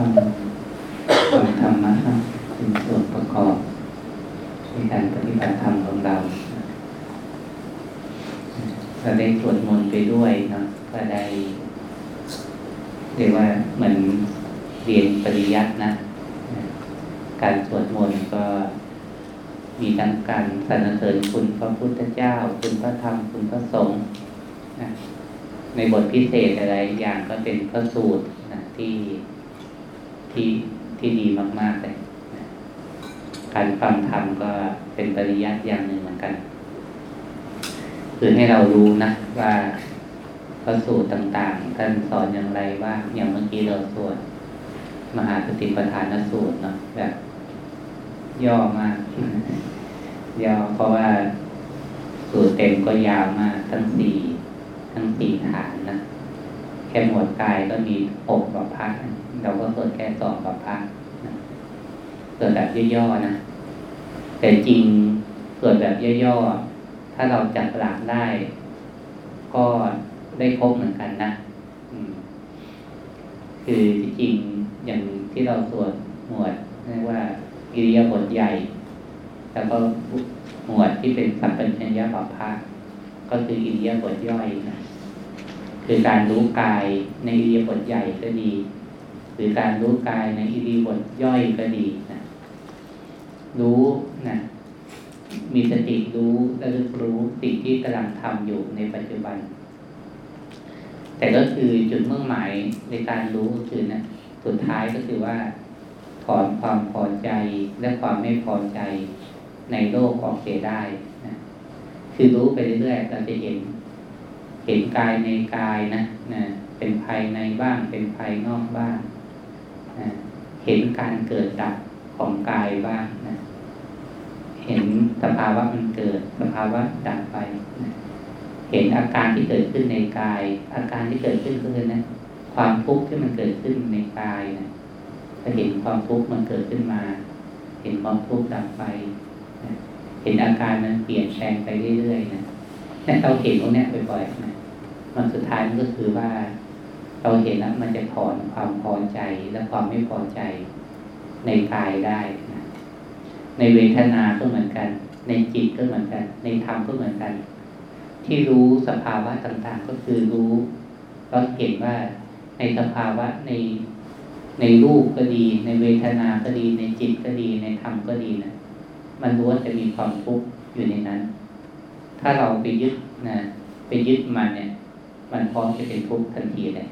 ฟังฟังธรรมะเป็นส่วนประกอบในการปฏิบัติธรรมของเราเราได้สวดมนต์ไปด้วยเนะก็ได้เรียกว่าเหมือนเรียนปริยัตินะ การสวดมนต์ก็มีทั้งการสรรเสริญคุณพระพุทธเจ้า คุณพระธรรมคุณพระสงฆ์ในบทพิเศษอะไรอย่างก็เป็นพระสูตรนะที่ ที่ที่ดีมากๆเลยการฟังธรรมก็เป็นปริยัติอย่างหนึ่งเหมือนกันคือให้เรารู้นะว่าพระสูตรต่างๆท่านสอนอย่างไรว่าอย่างเมื่อกี้เราสวดมหาสติปัฏฐานสูตรเนาะแบบ ย่อมากย่อเพราะว่าสูตรเต็มก็ยาวมาก ทั้งสี่ทั้งสี่ฐานนะ แค่หมวดกายก็มีหกกับพักเราก็สวดแค่สองกับพักนะสวดแบบย่อๆนะแต่จริงสวดแบบย่อๆถ้าเราจับหลักได้ ก็ได้ครบเหมือนกันนะคือจริงอย่างที่เราสวดหมวดเรียกว่าอิริยาบถใหญ่ แล้วก็หมวดที่เป็นสัมปัญญาปภาก็คืออิริยาบถย่อยนะ คือการรู้กายในอิริยาบถใหญ่ก็ดี หรือการรู้กายในอิริยาบถย่อยก็ดีนะรู้นะมีสติรู้และรู้รู้สิ่งที่กำลังทำอยู่ในปัจจุบัน แต่ก็คือจุดมุ่งหมายในการรู้ก็คือนะสุดท้ายก็คือว่า ถอนความพอใจและความไม่พอใจในโลกออกเสียได้นะคือรู้ไปเรื่อยๆเราจะเห็น ห็นกายในกายนะนะเป็นภายในบ้าง เป็นภายนอกบ้างนะเห็นการเกิดดับของกายบ้างนะเห็นสภาวะมันเกิดสภาวะดับไปนะเห็นอาการที่เกิดขึ้นในกาย อาการที่เกิดขึ้นก็คือนะความทุกข์ที่มันเกิดขึ้นในกายนะถ้าเห็นความทุกข์มันเกิดขึ้นมา เห็นความทุกข์ดับไปนะเห็นอาการมันเปลี่ยนแปลงไปเรื่อยๆนะนี่เราเห็นตรงนี้บ่อยๆนะ มันสุดท้ายมันก็คือว่า เราเห็นแล้วมันจะถอนความพอใจและความไม่พอใจในกายได้นะในเวทนาก็เหมือนกัน ในจิตก็เหมือนกัน ในธรรมก็เหมือนกัน ที่รู้สภาวะต่างๆ ก็คือรู้เราเห็นว่าในสภาวะในในรูปก็ดี ในเวทนาก็ดี ในจิตก็ดี ในธรรมก็ดีนะมันล้วนจะมีความทุกข์อยู่ในนั้น ถ้าเราไปยึดนะไปยึดมันเนี่ย มันพร้อมจะเป็นทุกข์ทันทีเลย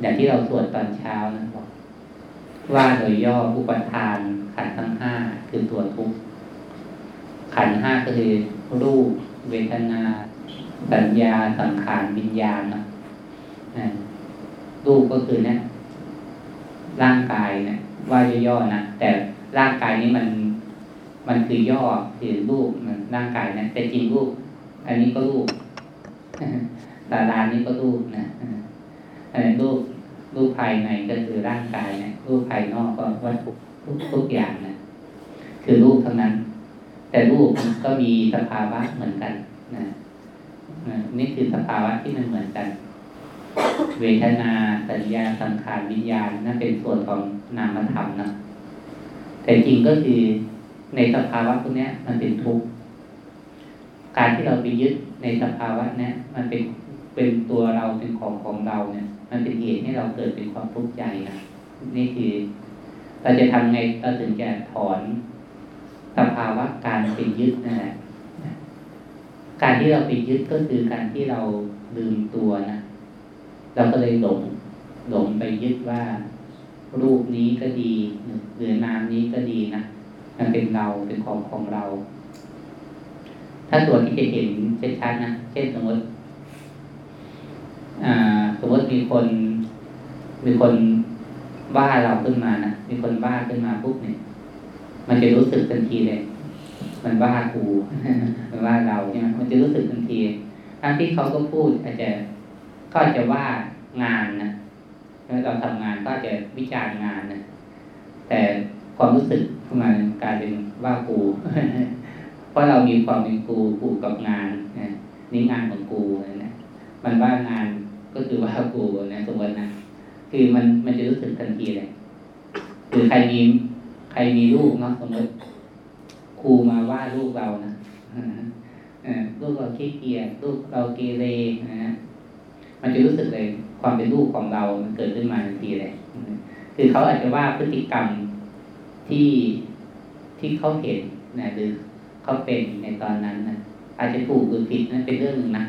อย่างที่เราสวดตอนเช้านะบอกว่าโดยย่ออุปทาน ขันทั้งห้าคือตัวทุกข์ขันห้าก็คือรูป เวทนา สัญญาสังขารวิญญาณนะรูปก็คือเนี่ยร่างกายเนะว่าย่อๆนะแต่ร่างกายนี้มันมันคือย่อคือรูปมันร่างกายนะแต่จริงรูป อันนี้ก็รูป ดารานี้ก็รูปนะอันนี้รูปรูปภายในก็คือร่างกายนะรูปภายนอกก็วัตถุทุกทุกอย่างนะคือรูปเท่านั้น แต่รูปก็มีสภาวะเหมือนกันนะนี่คือสภาวะที่มันเหมือนกัน เวทนาสัญญาสังขารวิญญาณนั่นเป็นส่วนของนามธรรมนะแต่จริงก็คือในสภาวะพวกนี้มันเป็นทุกข์การที่เราไปยึดในสภาวะนี้มันเป็น เป็นตัวเราเป็นของของเราเนี่ย มันเป็นเหตุให้เราเกิดเป็นความทุกข์ใจนะนี่คือเราจะทำไงเราถึงจะถอนสภาวะการเป็นยึดนั่นแหละการที่เราไปยึดก็คือการที่เราลืมตัวนะเราก็เลยหลงหลงไปยึดว่า รูปนี้ก็ดีหรือนามนี้ก็ดีนะมันเป็นเราเป็นของของเรา ถ้าตัวที่จะเห็นชัดๆนะเช่นสมมติ สมมติมีคน มีคนบ้าเราขึ้นมานะมีคนบ้าขึ้นมาปุ๊บเนี่ย มันจะรู้สึกทันทีเลย มันบ้ากูมันว่าเราใช่ไหมมันจะรู้สึกทันที ทั้งที่เขาก็พูดอาจจะก็จะว่างานนะเราทำงานก็จะวิจารณ์งานนะแต่ความรู้สึกขึ้นมากลายเป็นว่ากูเพราะเรามีความเป็นกูกูกับงานนะนี่งานของกูนะมันว่างาน ก็คือว่ากูนะสมมตินะคือมันมันจะรู้สึกทันทีเลยคือใครมีใครมีลูกเนาะสมมติครูมาว่าลูกเรานะลูกเราขี้เกียจลูกเราเกเรนะ มันจะรู้สึกเลย ความเป็นลูกของเรา มันเกิดขึ้นมาทันทีเลยคือเขาอาจจะว่าพฤติกรรมที่ที่เขาเห็นนะหรือเขาเป็นในตอนนั้นนะอาจจะถูกหรือผิดนั่นเป็นเรื่องหนึ่งนะ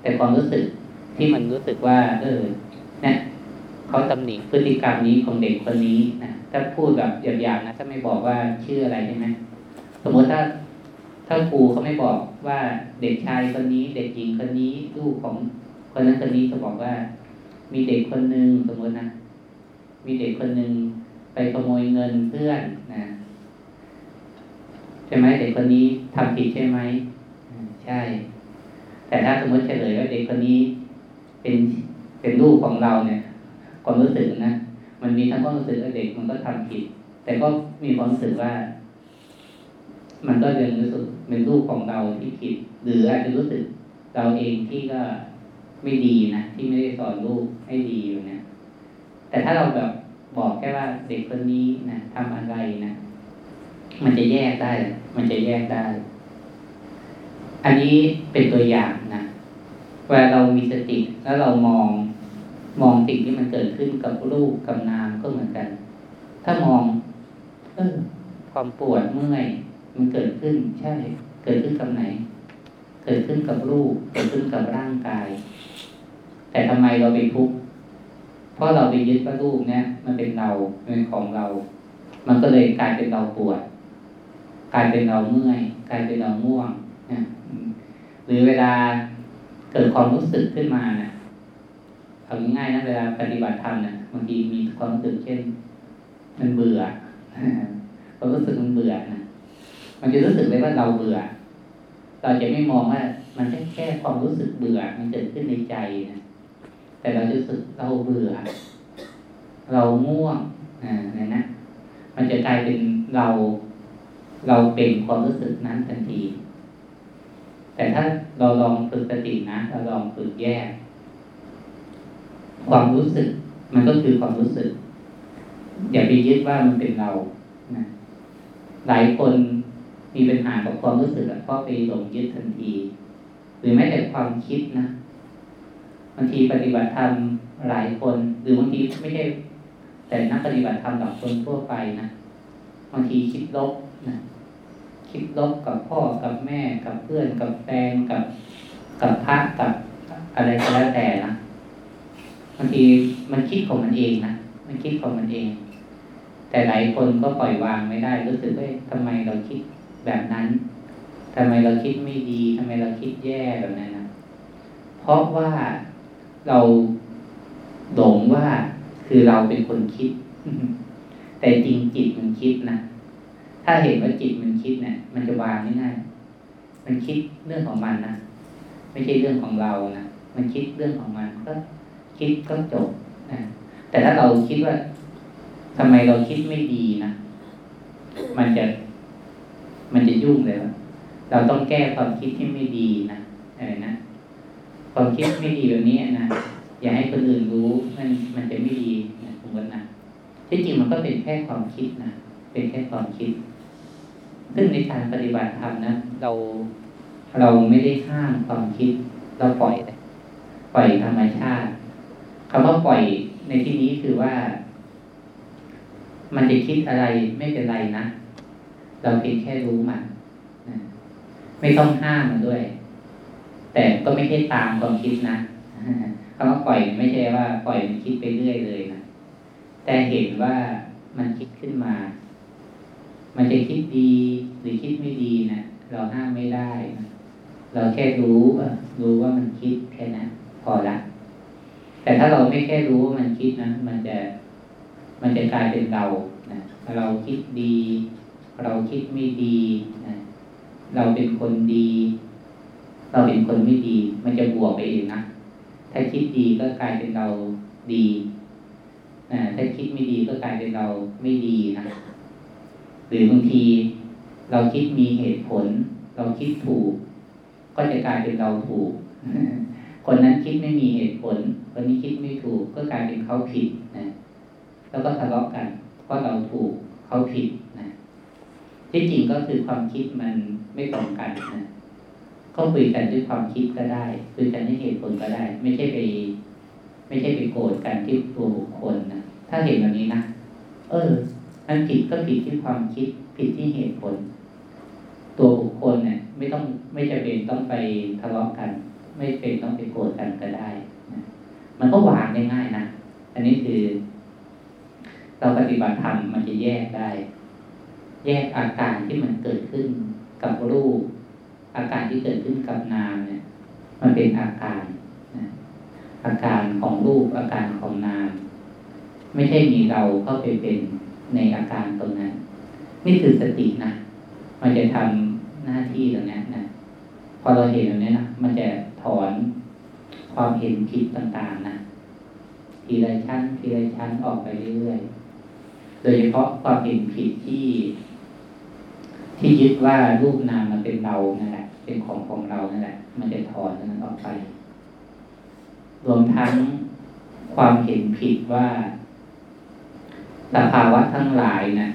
แต่ความรู้สึก ที่มันรู้สึกว่า เออเนี่ยเขาตำหนิพฤติกรรมนี้ของเด็กคนนี้นะถ้าพูดแบบหยาบๆนะถ้าไม่บอกว่าชื่ออะไรใช่ไหมสมมติถ้าถ้าครูเขาไม่บอกว่าเด็กชายคนนี้ เด็กหญิงคนนี้ลูกของคนนั้นคนนี้เขาบอกว่า มีเด็กคนหนึ่งสมมตินะมีเด็กคนหนึ่งไปขโมยเงินเพื่อนนะใช่ไหมเด็กคนนี้ทำผิดใช่ไหมใช่ แต่ถ้าสมมติเฉลยว่าเด็กคนนี้ เป็นเป็นลูกของเราเนี่ยความรู้สึกนะมันมีทั้งความรู้สึกเด็กมันก็ทำผิด แต่ก็มีความรู้สึกว่า มันก็ยังรู้สึกเป็นลูกของเราที่ผิด หรืออาจจะรู้สึกเราเองที่ก็ไม่ดีนะที่ไม่ได้สอนลูกให้ดีอยู่นี่ยแต่ถ้าเราแบบบอกแค่ว่าเด็กคนนี้นะทำอะไรนะมันจะแยกได้ มันจะแยกได้ อันนี้เป็นตัวอย่างนะ เวลาเรามีสติแล้วเรามองมองสิ่งที่มันเกิดขึ้นกับรูปกับนามก็เหมือนกัน ถ้ามอง เออ ความปวดเมื่อยมันเกิดขึ้น ใช่ เกิดขึ้นกับไหน เกิดขึ้นกับรูป เกิดขึ้นกับร่างกาย แต่ทำไมเราไปทุกข์เพราะเราไปยึดว่ารูปเนี่ยมันเป็นเราเป็นของเรา มันก็เลยกลายเป็นเราปวด กลายเป็นเราเมื่อย กลายเป็นเราง่วงนะหรือเวลา เกิดความรู้สึกขึ้นมาเนะเอาง่ายๆนะเวลาปฏิบัติธรรมเนะบางทีมีความรู้สึกเช่น มันเบื่อความรู้สึกมันเบื่อนะมันจะรู้สึกเลยว่าเราเบื่อ เราจะไม่มองว่า มันแค่แค่ความรู้สึกเบื่อ มันเกิดขึ้นในใจนะแต่เราจะรู้สึกเราเบื่อ เราง่วงอ่านี่ยนะมันจะกลายเป็นเรา เราเป็นความรู้สึกนั้นทันที แต่ถ้าเราลองฝึกสตินะ เราลองฝึกแยก ความรู้สึก มันก็คือความรู้สึก อย่าไปยึดว่ามันเป็นเรานะหลายคนมีปัญหากับความรู้สึกเพราะไปหลงยึดทันที หรือแม้แต่ความคิดนะบางทีปฏิบัติธรรมหลายคน หรือบางทีไม่ใช่แต่นักปฏิบัติธรรมกับคนทั่วไปนะบางทีคิดลบ คิดลบกับพ่อกับแม่กับเพื่อนกับแฟนกับกับพระกับอะไรก็แล้วแต่นะบางทีมันคิดของมันเองนะมันคิดของมันเอง แต่หลายคนก็ปล่อยวางไม่ได้รู้สึกว่าทำไมเราคิดแบบนั้นทำไมเราคิดไม่ดีทำไมเราคิดแย่แบบนั้นนะเพราะว่าเราหลงว่าคือเราเป็นคนคิด แต่จริงจิตมันคิดนะ ถ้าเห็นว่าจิตมันคิดเนะี่ยมันจะวางง่ายๆมันคิดเรื่องของมันนะไม่ใช่เรื่องของเรานะมันคิดเรื่องของมันก็คิดก็จบนะแต่ถ้าเราคิดว่าทำไมเราคิดไม่ดีนะมันจะ มันจะยุ่งเลยว่าเราต้องแก้ความคิดที่ไม่ดีนะเออนะความคิดไม่ดีแบบนี้นะอย่าให้คนอื่นรู้มันมันจะไม่ดีนะสมมตินะที่จริงมันก็เป็นแค่ความคิดนะเป็นแค่ความคิด ซึ่งในการปฏิบัติธรรมนะเราเราไม่ได้ห้ามความคิด เราปล่อยเลยปล่อยธรรมชาติคำว่าปล่อยในที่นี้คือว่า มันจะคิดอะไรไม่เป็นไรนะเราเพียงแค่รู้มันนะไม่ต้องห้ามมันด้วย แต่ก็ไม่ใช่ตามความคิดนะคำว่าปล่อยไม่ใช่ว่า ปล่อยมันคิดไปเรื่อยเลยนะแต่เห็นว่ามันคิดขึ้นมา มันจะคิดดีห รือคิดไม่ดีนะเราห้ามไม่ได้นะเราแค่รู้รู้ว่ามันคิดแค่นั้นพอละแต่ถ้าเราไม่แค่รู้ว่ามันคิดนะมันจะ มันจะกลายเป็นเรานะเราคิดดี เราคิดไม่ดีนะเราเป็นคนดี เราเป็นคนไม่ดี มันจะบวกไปเองนะถ้าคิดดีก็กลายเป็นเราดีนะถ้าคิดไม่ดีก็กลายเป็นเราไม่ดีนะหรือบางที เราคิดมีเหตุผล เราคิดถูก ก็จะกลายเป็นเราถูก คนนั้นคิดไม่มีเหตุผล คนนี้คิดไม่ถูก ก็กลายเป็นเขาผิดนะ แล้วก็ทะเลาะกันเพราะเราถูกเขาผิดนะที่จริงก็คือความคิดมันไม่ตรงกันนะก็คุยกันด้วยความคิดก็ได้คุยกันด้วยเหตุผลก็ได้ ไม่ใช่ไป ไม่ใช่ไปโกรธกันที่ตัวบุคคลนะถ้าเห็นแบบนี้นะเออ มันผิดก็ผิดที่ความคิด ผิดที่เหตุผล ตัวบุคคลเนี่ยไม่ต้องไม่จะเป็นต้องไปทะเลาะกัน ไม่เป็นต้องไปโกรธกันก็ได้นะมันก็วางได้ง่ายนะอันนี้คือ เราปฏิบัติธรรมมันจะแยกได้ แยกอาการที่มันเกิดขึ้นกับรูป อาการที่เกิดขึ้นกับนามเนี่ย มันเป็นอาการนะอาการของรูปอาการของนาม ไม่ใช่มีเราเข้าไปเป็น ในอาการตรงนั้น นี่คือสตินะ มันจะทำหน้าที่ตรงนี้นะ พอเราเห็นตรงนี้นะมันจะถอนความเห็นผิดต่างๆนะทีละชั้นทีละชั้นออกไปเรื่อยๆ โดยเฉพาะความเห็นผิดที่ ที่ยึดว่ารูปนามมันเป็นเรานั่นแหละ เป็นของของเรานั่นแหละ มันจะถอนตรงนั้นออกไป รวมทั้งความเห็นผิดว่า สภาวะทั้งหลายนะ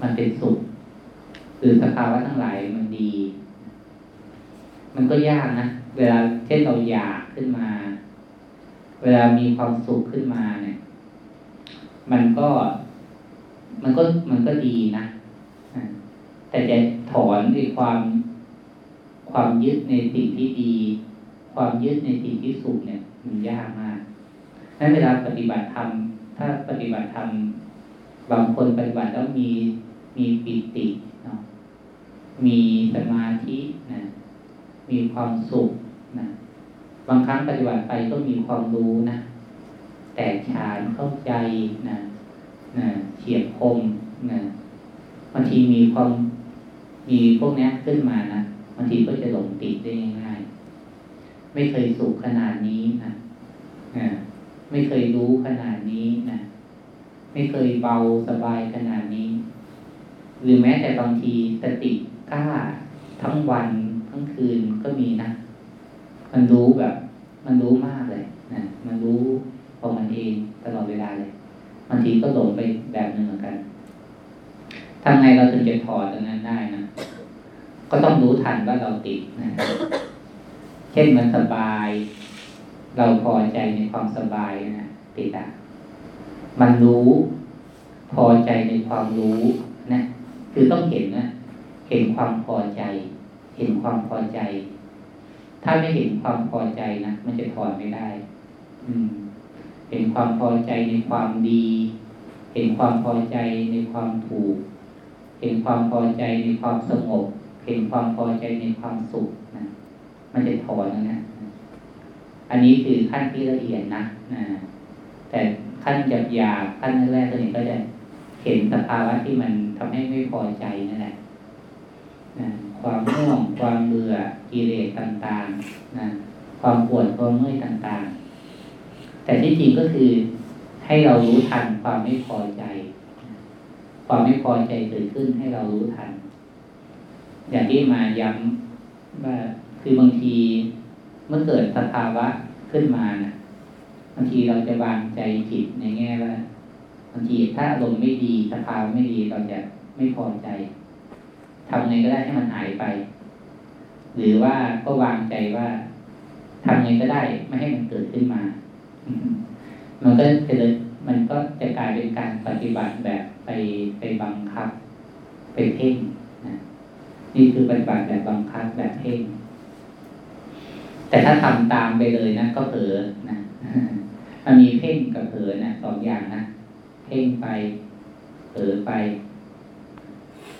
มันเป็นสุขคือสภาวะทั้งหลายมันดี มันก็ยากนะเวลาเช่นเราอยากขึ้นมา เวลามีความสุขขึ้นมาเนี่ย มันก็ มันก็มันก็ดีนะแต่จะถอนในความความยึดในสิ่งที่ดี ความยึดในสิ่งที่สุขเนี่ย มันยากมากนั้นเวลาปฏิบัติธรรมถ้าปฏิบัติธรรม บางคนปฏิบัติแล้วมีมีปิติเนาะมีสมาธินะมีความสุขนะบางครั้งปฏิบัติไปก็มีความรู้นะ แตกฉานเข้าใจนะนะเฉียบคมนะบางทีมีความมีพวกนี้ขึ้นมานะบางทีก็จะหลงติดได้ง่าย ไม่เคยสุขขนาดนี้นะนะไม่เคยรู้ขนาดนี้นะ ไม่เคยเบาสบายขนาดนี้ หรือแม้แต่บางทีสติกล้าทั้งวันทั้งคืนก็มีนะ มันรู้แบบ มันรู้มากเลยนะมันรู้ของมันเองตลอดเวลาเลยบางทีก็หลงไปแบบหนึ่งเหมือนกันทำไงเราถึงจะถอดตรงนั้นได้นะก็ต้องรู้ทันว่าเราติดนะเช่นมันสบาย เราพอใจในความสบายนะติดอะ มันรู้พอใจในความรู้นะ คือต้องเห็นนะ เห็นความพอใจ เห็นความพอใจ ถ้าไม่เห็นความพอใจนะมันจะถอนไม่ได้ อืม เห็นความพอใจในความดี เห็นความพอใจในความถูก เห็นความพอใจในความสงบ เห็นความพอใจในความสุขนะมันจะถอนนะ อันนี้คือขั้นที่ละเอียดนะนะ แต่ขั้นหยาบหยาบขั้นแรกตัวนี้ก็จะเห็นสภาวะที่มันทำให้ไม่พอใจนั่นแหละนะความง่วงความเบื่อกิเลสต่างๆนะความปวดความเมื่อยต่างๆ แต่ที่จริงก็คือให้เรารู้ทันความไม่พอใจ ความไม่พอใจเกิดขึ้นให้เรารู้ทัน อย่างที่มาย้ำว่าคือบางทีเมื่อเกิดสภาวะขึ้นมานะ บางทีเราจะวางใจผิดในแง่ว่าบางทีถ้าอารมณ์ไม่ดีสภาวะไม่ดีเราจะไม่พอใจทำไงก็ได้ให้มันหายไป หรือว่าก็วางใจว่าทำไงก็ได้ไม่ให้มันเกิดขึ้นมา มันก็จะมันก็จะกลายเป็นการปฏิบัติแบบไปไปบังคับ ไปเพ่งนะนี่คือปฏิบัติแบบบังคับแบบเพ่งแต่ถ้าทำตามไปเลยนะก็เผลอนะ มันมีเพ่งกับเผลอนะสองอย่างนะเพ่งไปเผลอไป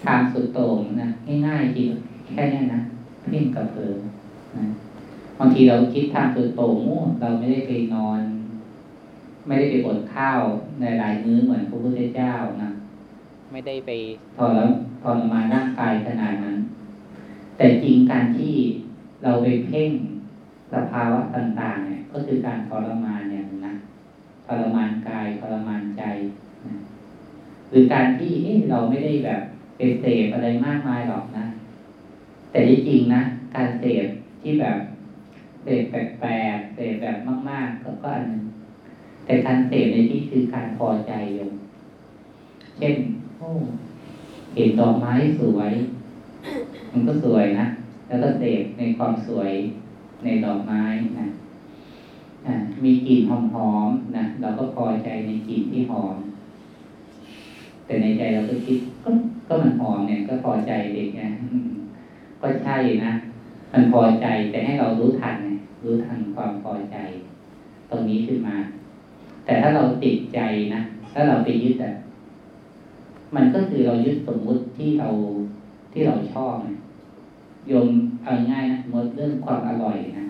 ทางสุดโต่งนะง่ายๆจริงแค่นี้นะเพ่งกับเผลอนะบางทีเราคิดทางสุดโต่งมู่เราไม่ได้ไปนอน ไม่ได้ไปอดข้าวในหลายมื้อเหมือนพระพุทธเจ้านะไม่ได้ไปทรทรมานร่างกายขนาดนั้น แต่จริงการที่เราไปเพ่งสภาวะต่าง ๆ เนี่ย ก็คือการทรมาน รมานกายทรมานใจนะหรือการที่เอ๊ะเราไม่ได้แบบเป็นเสพอะไรมากมายหรอกนะ แต่ที่จริงนะการเสพที่แบบเสพแปลกๆเสพแบบมากๆก็ก็อันนึงแต่การเสพในที่คือการพอใจอยู่เช่นโอ้เห็นดอกไม้สวย มันก็สวยนะแล้วก็เสพในความสวยในดอกไม้นะ มีกลิ่นหอมๆนะเราก็พอใจในกลิ่นที่หอม แต่ในใจเราก็คิดก็ก็มันหอมเนี่ย ก็พอใจเด็กไงก็ใช่นะมันพอใจแต่ให้เรารู้ทันไงรู้ทันความพอใจ ตรงนี้ขึ้นมา แต่ถ้าเราติดใจนะถ้าเราไปยึดอะมันก็คือเรายึดสมมุติที่เราที่เราชอบนะโยมเอาง่ายนะมดเรื่องความอร่อยนะ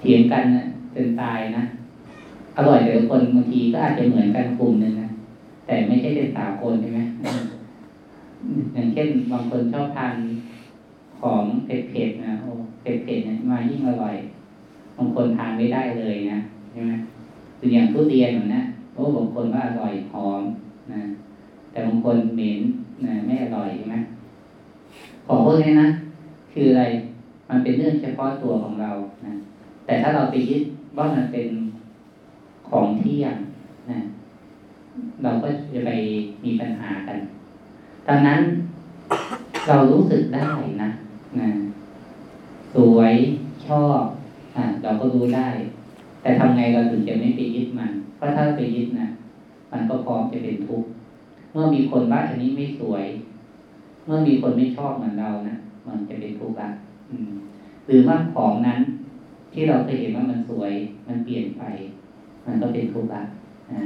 เถียงกันนะจนตายนะ อร่อยแต่ละคนบางทีก็อาจจะเหมือนกันกลุ่มหนึ่งนะแต่ไม่ใช่เป็นสากลใช่ไหมอย่างเช่นบางคนชอบทานของเผ็ดๆนะโอ้เผ็ดๆเนี่ยมายิ่งอร่อยบางคนทานไม่ได้เลยนะใช่ไหมหรืออย่างทุเรียนเหมือนนะโอ้บางคนว่าอร่อยหอมนะแต่บางคนเหม็นนะไม่อร่อยใช่ไหมของพวกนี้นะคืออะไร มันเป็นเรื่องเฉพาะตัวของเรานะ แต่ถ้าเราไปยึดว่ามันเป็นของเที่ยงนะเราก็จะไปมีปัญหากันดังนั้นเรารู้สึกได้นะนะสวยชอบอ่าเราก็รู้ได้ แต่ทำไงเราถึงจะไม่ไปยึดมัน เพราะถ้าไปยึดนะมันก็พร้อมจะเป็นทุกข์เมื่อมีคนว่าอันนี้ไม่สวย เมื่อมีคนไม่ชอบเหมือนเรานะมันจะเป็นทุกข์ละหรือว่าของนั้น ที่เราเคยเห็นว่ามันสวย มันเปลี่ยนไป มันก็เป็นทุกข์ละนะ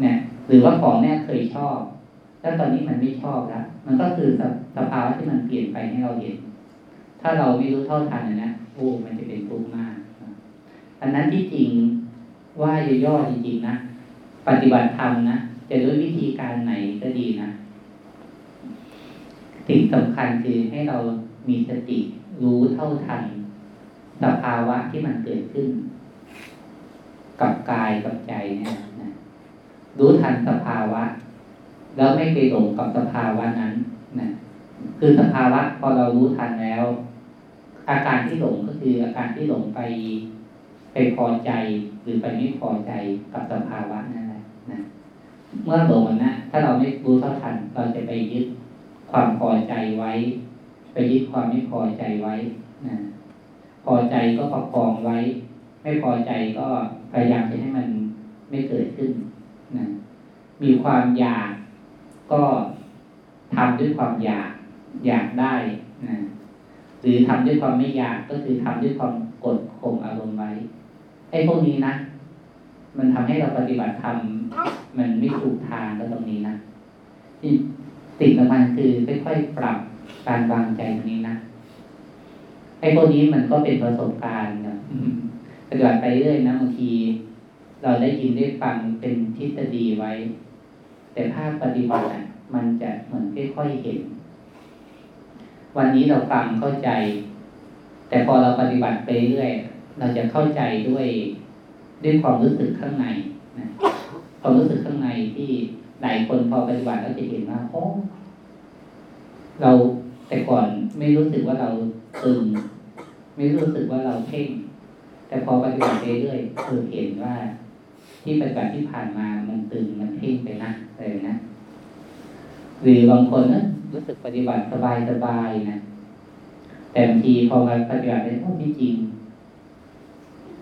เนี่ยหรือว่าของแน่เคยชอบ แล้วตอนนี้มันไม่ชอบแล้วมันก็คือสภาวะที่มันเปลี่ยนไปให้เราเห็น ถ้าเราไม่รู้เท่าทันนะโอ้มันจะเป็นทุกข์มากอันนั้นที่จริงว่าย่อจริงๆนะปฏิบัติธรรมนะจะด้วยวิธีการไหนก็ดีนะสิ่งสำคัญคือให้เรามีสติรู้เท่าทัน สภาวะที่มันเกิดขึ้น กับกายกับใจเนี่ยนะรู้ทันสภาวะ แล้วไม่ไปหลงกับสภาวะนั้นนะคือสภาวะพอเรารู้ทันแล้ว อาการที่หลงก็คืออาการที่หลงไปไปพอใจหรือไปไม่พอใจกับสภาวะนั่นแหละนะเมื่อหลงนะถ้าเราไม่รู้เท่าทันเราจะไปยึดความพอใจไว้ ไปยึดความไม่พอใจไว้นะ พอใจก็ประคองไว้ ไม่พอใจก็พยายามจะให้มันไม่เกิดขึ้นนะมีความอยากก็ทำด้วยความอยากอยากได้นะหรือทำด้วยความไม่อยากก็คือทำด้วยความกดข่มอารมณ์ไว้ไอ้พวกนี้นะมันทำให้เราปฏิบัติธรรมมันไม่ถูกทางก็ตรงนี้นะที่สิ่งสำคัญคือค่อยๆปรับการวางใจตรงนี้นะ ไอ้พวกนี้มันก็เป็นประสบการณ์นะปฏิบัติไปเรื่อยนะบางที เราได้ยินได้ฟังเป็นทฤษฎีไว้ แต่ภาคปฏิบัติอะมันจะเหมือนค่อยๆเห็น วันนี้เราฟังเข้าใจ แต่พอเราปฏิบัติไปเรื่อยเราจะเข้าใจด้วยด้วยความรู้สึกข้างในนะความรู้สึกข้างในที่หลายคนพอปฏิบัติแล้วจะเห็นว่าโอ้เราแต่ก่อนไม่รู้สึกว่าเรา ตึงไม่รู้สึกว่าเราเพ่ง แต่พอปฏิบัติเรื่อยเออเห็นว่า ที่ปฏิบัติที่ผ่านมามันตึงมันเพ่งไปนะเลยนะหรือบางคนนะรู้สึกปฏิบัติสบายสบายนะแต่บางทีพอมาปฏิบัติไปโอ้ไม่จริง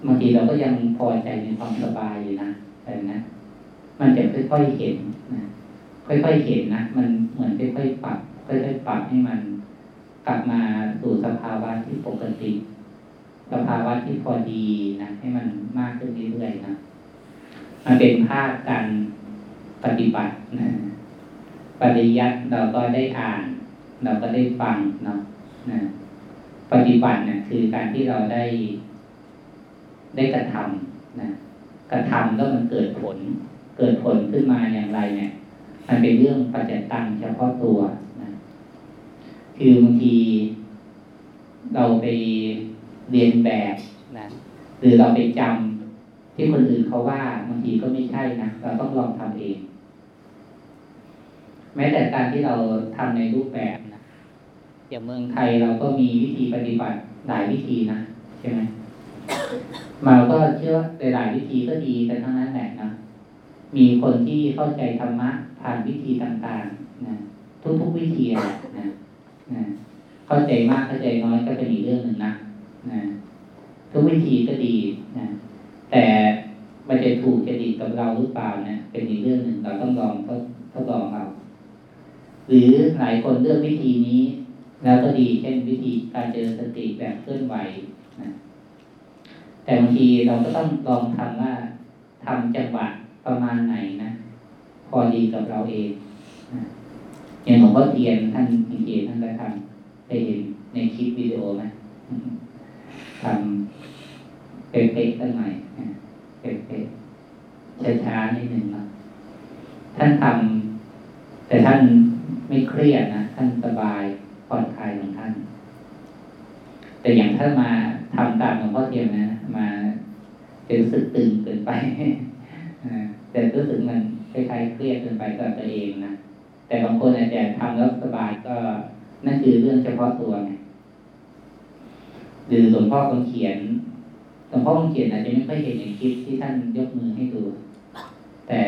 บางทีเราก็ยังพอใจในความสบายอยู่นะแต่นะมันจะค่อยๆเห็นนะค่อยๆเห็นนะมันเหมือนค่อยๆปรับค่อยๆปรับให้มัน กลับมาสู่สภาวะที่ปกติ สภาวะที่พอดีนะให้มันมากขึ้นเรื่อยๆนะมันเป็นภาพการปฏิบัตินะปริยัติเราก็ได้อ่าน เราก็ได้ฟังเนาะนะปฏิบัติเนี่ยคือการที่เราได้ ได้กระทำนะกระทำแล้วมันเกิดผล เกิดผลขึ้นมาอย่างไรเนี่ย มันเป็นเรื่องปัจจตังเฉพาะตัว คือบางทีเราไปเรียนแบบนะหรือเราไปจำที่คนอื่นเขาว่าบางทีก็ไม่ใช่นะเราต้องลองทำเอง แม้แต่การที่เราทำในรูปแบบนะอย่างเมืองไทยเราก็มีวิธีปฏิบัติหลายวิธีนะใช่ไหมมาก็เชื่อว่หลายวิธีก็ดีแต่ทั้งนั้นแหละนะมีคนที่เข้าใจธรรมะผ่านวิธีต่างๆนะทุกๆวิธีแหละนะนะ เข้าใจมากเข้าใจน้อยก็เป็นอีกเรื่องหนึ่งนะนะทุกวิธีก็ดีนะแต่มันจะถูกจะดีกับเราหรือเปล่านะเป็นอีกเรื่องหนึ่งเราต้องลองทดทดลองเอาหรือหลายคนเลือกวิธีนี้ แล้วก็ดีเช่นวิธีการเจริญสติแบบเคลื่อนไหวนะแต่บางทีเราก็ต้องลองทำว่าทำจังหวะประมาณไหนนะพอดีกับเราเองนะอย่างหลวงพ่อเทียนท่านจริงๆท่านก็ทำ ได้เห็นในคลิปวิดีโอไหมทำเป๊ะๆตั้งหน่อยเป๊ะๆช้าๆนิดหนึ่งนะท่านทำแต่ท่านไม่เครียดนะท่านสบายผ่อนคลายของท่าน แต่อย่างถ้ามาทำตามหลวงพ่อเทียนนะ มาจะรู้สึกตึงเกินไปแต่รู้สึกมันคล้ายๆเครียดเกินไปกับตัวเองนะแต่บางคนอาจจะทำแล้วสบายก็ นั่นคือเรื่องเฉพาะตัวไงหรือหลวงพ่อคงเขียนหลวงพ่อคงเขียนอาจจะไม่ค่อยเห็นในคลิปที่ท่านยกมือให้ดู แต่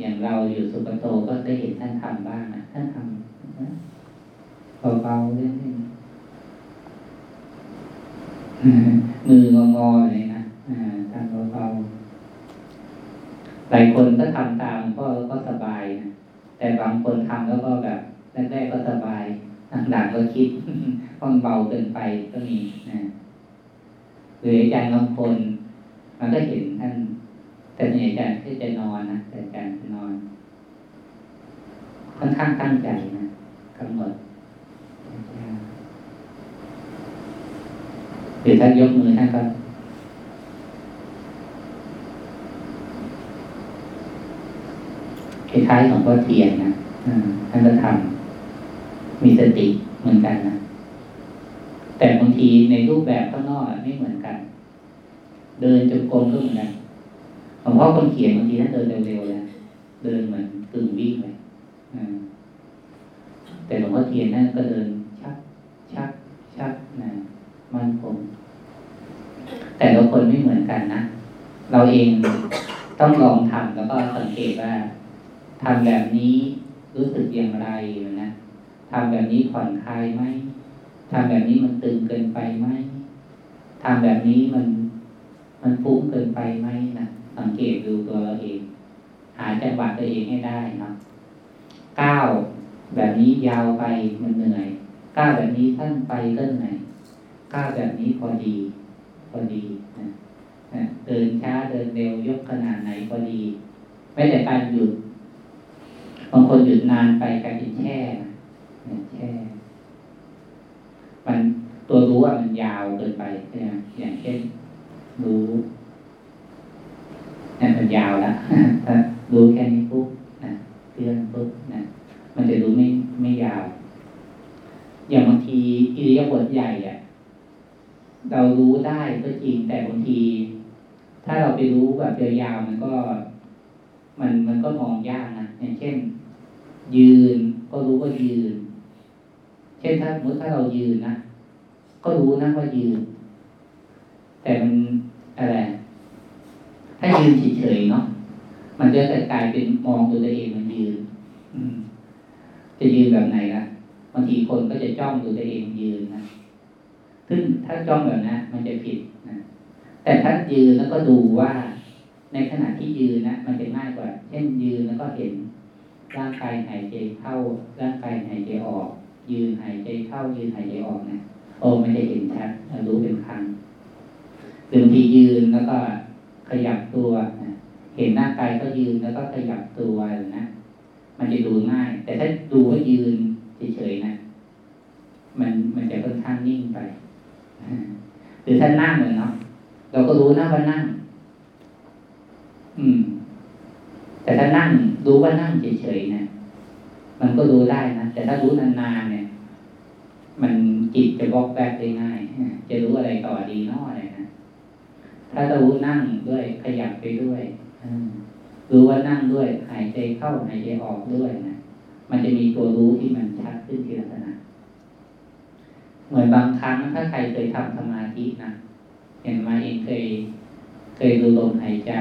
อย่างเราอยู่สุปโตก็ได้เห็นท่านทำบ้างนะท่านทำนะเบาๆเล่นๆมืองอๆเลยนะทำเบาๆหลายคนก็ทำตามก็ก็สบายนะแต่บางคนทำแล้วก็แบบแรกๆก็สบาย หลังๆก็คิดว่ามันเบาเกินไปก็มีนะหรืออาจารย์บางคน มันก็เห็นท่านแต่ในอาจารย์ที่จะนอนนะแต่อาจารย์จะนอนค่อนข้างตั้งใจนะกำหนดหรือท่านยกมือท่านก็คล้ายๆของพ่อเทียนนะท่านก็ทำ มีสติเหมือนกันนะแต่บางทีในรูปแบบข้างนอกไม่เหมือนกัน เดินจงกรมก็เหมือนกันหลวงพ่อคนเขียนบางทีท่านเดินเร็วๆนะเดินเหมือนกึ่งวิ่งเลยแต่หลวงพ่อเทียนนั่นก็เดินชัก ชัก ชักนะมันคงแต่ละคนไม่เหมือนกันนะเราเองต้องลองทำแล้วก็สังเกตว่าทำแบบนี้รู้สึกอย่างไรนะ ทำแบบนี้ผ่อนคลายไหมทำแบบนี้มันตึงเกินไปไหมทำแบบนี้มันมันฟุ้งเกินไปไหมนะสังเกตดูตัวเราเอง หาจังหวะตัวเองให้ได้นะก้าวแบบนี้ยาวไปมันเหนื่อยก้าวแบบนี้สั้นไปก็เหนื่อยก้าวแบบนี้พอดี พอดีนะเดินช้าเดินเร็วยกขนาดไหนพอดี ไม่แต่การหยุดบางคนหยุดนานไปกลายเป็นแช่ แช่มันตัวรู้ว่ามันยาวเกินไปใช่ไหมอย่างเช่น รู้นั่นมันยาวแล้วถ้ารู้แค่นี้ปุ๊บนะเคลื่อนปุ๊บนะมันจะรู้ไม่ไม่ยาว อย่างบางทีอิริยาบถใหญ่อะเรารู้ได้ก็จริงแต่บางที ถ้าเราไปรู้แบบยาวๆมันก็ มันมันก็มองยากนะอย่างเช่น ยืนก็รู้ว่ายืน ช่นถ้าสมมติถ้าเรายืนนะก็รู้นะว่ายืน แต่มันอะไรถ้ายืนเฉยๆเนาะมันจะกลายเป็นมองตัวเองมันยืนจะยืนแบบไหนล่ะบางทีคนก็จะจ้องดูตัวเองยืนนะซึ่งถ้าจ้องแบบนั้นมันจะผิดนะแต่ถ้ายืนแล้วก็ดูว่า ในขณะที่ยืนนะมันจะง่ายกว่า เช่นยืนแล้วก็เห็นร่างกายหายใจเข้าร่างกายหายใจออก ยืนหายใจเข้ายืนหายใจออกนะโอ้ไม่ได้เห็นชัดรู้เป็นครั้งบางทียืนแล้วก็ขยับตัวนะเห็นร่ากายก็ยืนแล้วก็ขยับตัวนะมันจะดูง่าย แต่ถ้าดูว่ายืนเฉยๆนะมันมันจะค่อนข้างนิ่งไปหรือถ้านั่งเลยเนาะเราก็รู้นะว่านั่ง อืม แต่ถ้านั่งรู้ว่านั่งเฉยๆนะมันก็รู้ได้นะแต่ถ้ารู้นานๆเนี่ย มันจิตจะบล็อกแบกได้ง่ายจะรู้อะไรต่อดีนออะไรนะ ถ้าเรารู้นั่งด้วยขยับไปด้วยรู้ว่านั่งด้วยหายใจเข้าหายใจออกด้วยนะมันจะมีตัวรู้ที่มันชัดขึ้นทีละขณะเหมือนบางครั้งถ้าใครเคยทำสมาธินะเห็นมาเองเคย เคยดูลมหายใจ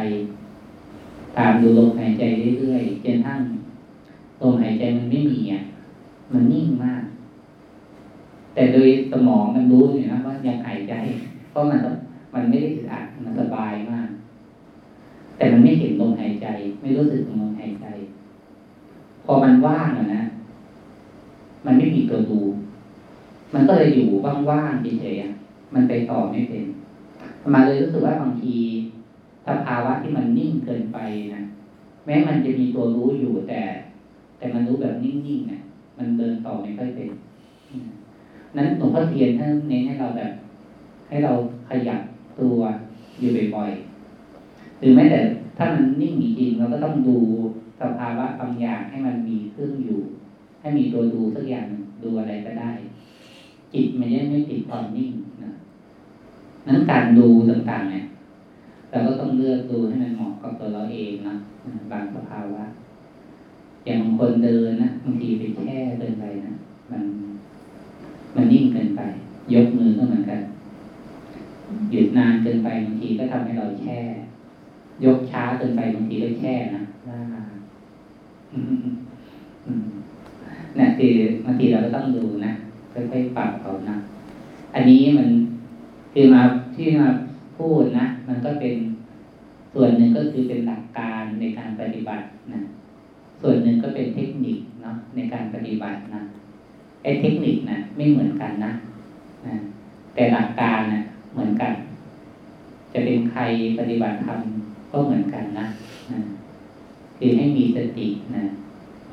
ตามดูลมหายใจเรื่อยๆจนทั้งลมหายใจมันไม่มีอะมันนิ่งมาก แต่โดยสมองมันรู้อยู่นะว่ายังหายใจ เพราะมันมันไม่ได้อึดอัดมันสบายมาก แต่มันไม่เห็นลมหายใจ ไม่รู้สึกถึงลมหายใจ พอมันว่างนะมันไม่มีตัวดูมันก็เลยอยู่ว่างๆเฉยๆมันไปต่อไม่เป็นมาเลยรู้สึกว่าบางทีถ้าภาวะที่มันนิ่งเกินไปนะแม้มันจะมีตัวรู้อยู่แต่ แต่มันรู้แบบนิ่งๆเนะมันเดินต่อไม่ค่อยเป็น นั้นหลวงพ่อเทียนท่านเน้นให้เราแบบ ให้เราขยับตัวอยู่บ่อยๆหรือแม้แต่ถ้ามันนิ่งจริงเราก็ต้องดูสภาวะบางอย่างให้มันมีเครื่องอยู่ ให้มีตัวดูสักอย่างดูอะไรก็ได้ จิตมันยังไม่ติดความนิ่งนะนั้นการดูต่างๆ เนี่ยเราก็ต้องเลือกดูให้มันเหมาะกับตัวเราเองนะบางสภาวะอย่างบางคนเดินนะบางทีไปแค่เดินไปนะมัน มันนิ่งเกินไป ยกมือก็เหมือนกันหยุดนานเกินไปบางทีก็ทำให้เราแช่ ยกช้าเกินไปบางทีก็แช่นะนี่ยคือบางทีเราก็ต้องดูนะค่อยๆปรับเขานะอันนี้มันคือมาที่มาพูดนะมันก็เป็นส่วนหนึ่งก็คือเป็นหลักการในการปฏิบัตินะส่วนหนึ่งก็เป็นเทคนิคเนาะในการปฏิบัตินะ ไอ้เทคนิคนะไม่เหมือนกันนะนะแต่หลักการนะเหมือนกัน จะเป็นใครปฏิบัติธรรมก็เหมือนกันนะนะคือให้มีสตินะ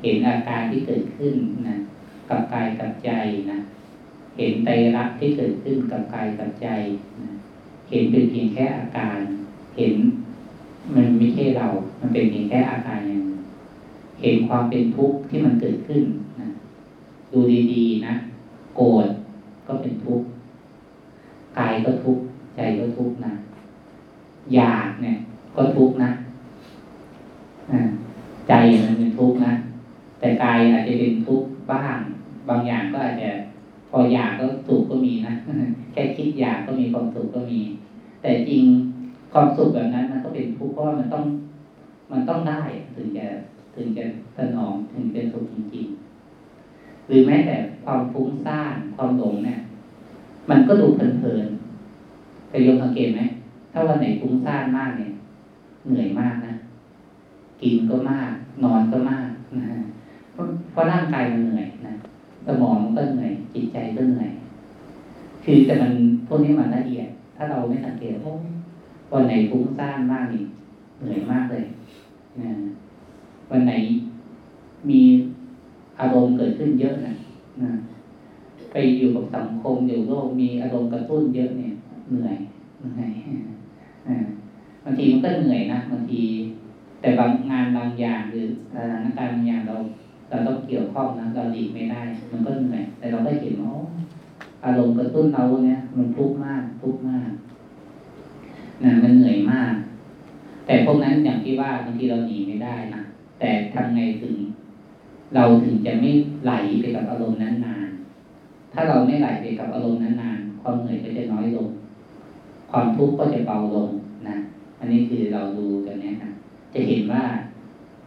เห็นอาการที่เกิดขึ้นนะกับกายกับใจนะเห็นไตรักที่เกิดขึ้นกับกายกับใจนะเห็นเป็นเพียงแค่อาการ เห็นมันไม่ใช่เรา มันเป็นเพียงแค่อาการอย่างเห็นความเป็นทุกข์ที่มันเกิดขึ้น ดูดีๆ นะ โกรธก็เป็นทุกข์กายก็ทุกข์ใจก็ทุกข์นะอยากเนี่ย ก็ทุกข์นะใจมันเป็นทุกข์นะแต่กายอาจจะเป็นทุกข์บ้าง บางอย่างก็อาจจะพออยากก็สุขก็มีนะแค่คิดอยากก็มีความสุขก็มี แต่จริงความสุขแบบนั้นมันก็เป็นทุกข์เพราะมันต้อง มันต้องได้ถึงจะถึงจะสนองถึงเป็นสุขจริงๆ หรือแม้แต่ความฟุ้งซ่านความหลงเนี่ย มันก็ดูเพลินๆแต่ยมสังเกตไหมถ้าวันไหนฟุ้งซ่านมากเนี่ย เหนื่อยมากนะกินก็มาก นอนก็มากนะเพราะร่างกายมันเหนื่อยนะสมองก็เหนื่อยจิตใจก็เหนื่อยคือแต่มันพวกนี้มันละเอียด ถ้าเราไม่สังเกตโอ้วันไหนฟุ้งซ่านมากนี่เหนื่อยมากเลยนะวันไหนมี อารมณ์เกิดขึ้นเยอะนะนะไปอยู่กับสังคมอยู่โลกมีอารมณ์กระตุ้นเยอะเนี่ยเหนื่อยเหนื่อยบางทีมันก็เหนื่อยนะบางที แต่บางงานบางอย่างหรือสถานการณ์บางอย่างเรา เราต้องเกี่ยวข้องนะเราหลีกไม่ได้ มันก็เหนื่อยแต่เราได้เห็นว่าอารมณ์กระตุ้นเราเนี่ย มันทุกข์มากทุกข์มากนะมันเหนื่อยมาก แต่พวกนั้นอย่างที่ว่าบางทีเราหนีไม่ได้นะแต่ทำไงถึง เราถึงจะไม่ไหลไปกับอารมณ์นั้นนาน ถ้าเราไม่ไหลไปกับอารมณ์นั้นนานความเหนื่อยก็จะน้อยลง ความทุกข์ก็จะเบาลงนะ อันนี้คือเราดูกันนี้นะจะเห็นว่า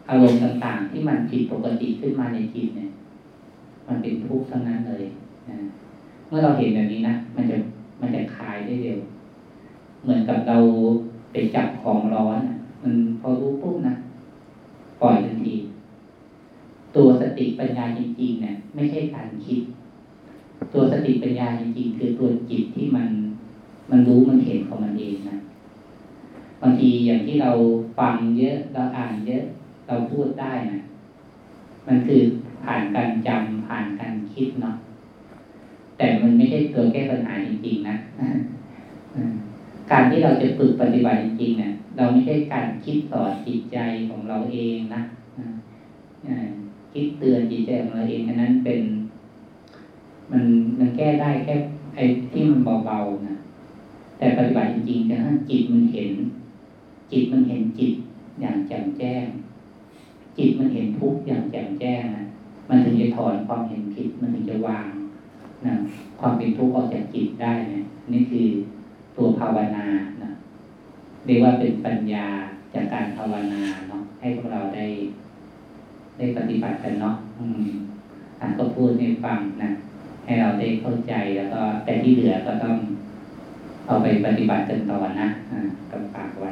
อารมณ์ต่างๆ ที่มันผิดปกติขึ้นมาในจิตเนี่ย มันเป็นทุกข์ทั้งนั้นเลยนะเมื่อเราเห็นแบบนี้นะมันจะมันจะคลายได้เร็ว เหมือนกับเราไปจับของร้อนมันพอรู้ปุ๊บนะปล่อยทันที ตัวสติปัญญาจริงๆเนี่ยไม่ใช่การคิด ตัวสติปัญญาจริงๆ คือตัวจิตที่มันมันรู้มันเห็นของมันเองนะบางทีอย่างที่เราฟังเยอะเราอ่านเยอะเราพูดได้นะมันคือผ่านการจำผ่านการคิดเนาะแต่มันไม่ใช่ตัวแก้ปัญหาจริงๆนะการที่เราจะฝึกปฏิบัติจริงๆเนี่ยเราไม่ใช่การคิดสอนจิตใจของเราเองนะ คิดเตือนจิตใจของเราเองอันนั้นเป็น มันมันแก้ได้แค่ไอ้ที่มันเบาๆนะแต่ปฏิบัติจริงๆจะให้จิตมันเห็น จิตมันเห็นจิตอย่างแจ่มแจ้ง จิตมันเห็นทุกอย่างแจ่มแจ้งนะมันถึงจะถอนความเห็นผิดมันถึงจะวางนะความเป็นทุกข์ออกจากจิตได้นะนี่คือตัวภาวนานะเรียกว่าเป็นปัญญาจากการภาวนาเนาะให้พวกเราได้ ได้ปฏิบัติกันเนาะอืมท่านก็พูดให้ฟังนะให้เราได้เข้าใจแล้วก็แต่ที่เหลือก็ต้องเอาไปปฏิบัติกันต่อนะอ่ากับปากไว้